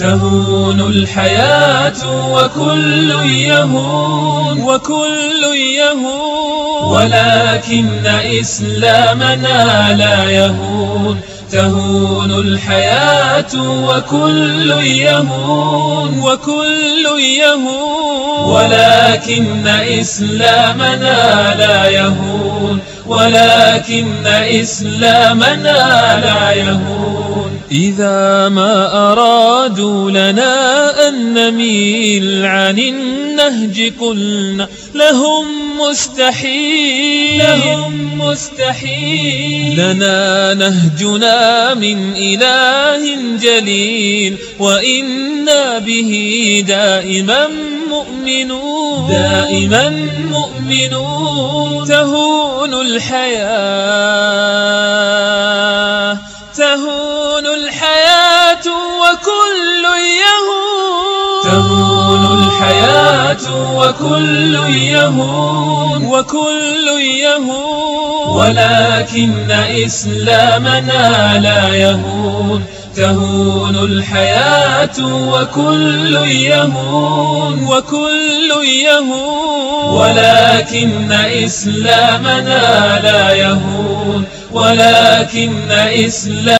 تهون الحياة وكل يهون وكل يهون ولكن إسلامنا لا يهون تهون الحياة وكل يهون وكل يهون ولكن إسلامنا لا يهون ولكن إسلامنا لا يهون إذا ما أرادوا لنا أن نميل عن النهج قلنا لهم مستحيل. لهم مستحيل. لنا نهجنا من إله جليل وإنا به دائما مؤمنون. دائما مؤمنون. تهون الحياة. تهون الحياة وكل يهون. تهون الحياة وكل يهون. وكل يهون. ولكن إسلامنا لا يهون. تهون الحياة وكل يهون. وكل يهون. ولكن إسلامنا لا يهون. ولكن إسلام